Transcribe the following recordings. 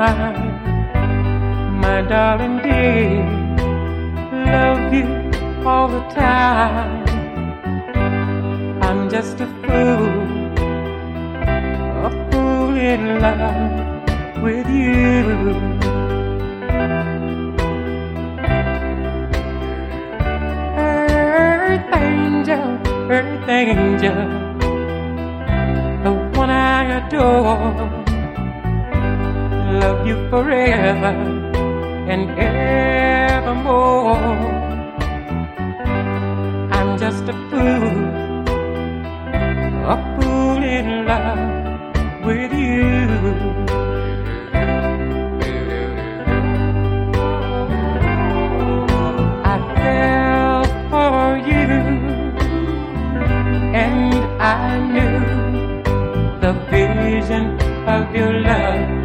my darling dear. Love you all the time. I'm just a fool, a fool in love with you. Earth angel, earth angel, the one I adore love you forever and evermore. I'm just a fool, a fool in love with you. I fell for you, and I knew the vision of your love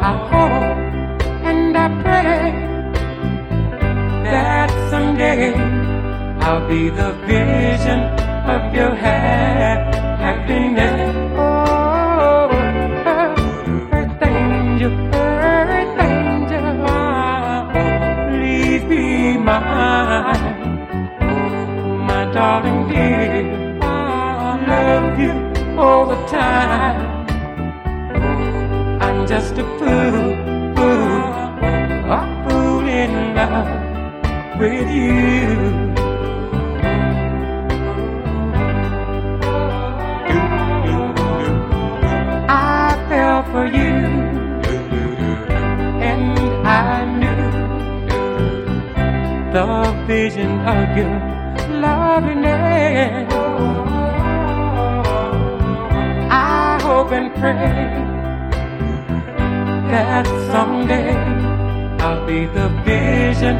I hope and I pray that someday I'll be the vision of your happiness. Oh, mine, oh, my darling dear. All the time. I'm just a fool, fool, a fool in love with you. I fell for you, and I knew the vision of your loveliness. Pray that someday I'll be the vision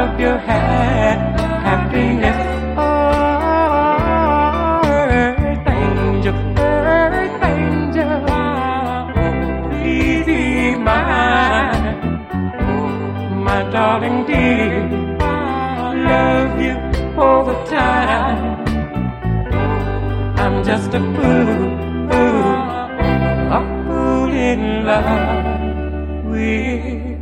of your ha- happiness. Earth angel, earth angel, please be mine, my darling dear. Love you all the time. I'm just a fool, love with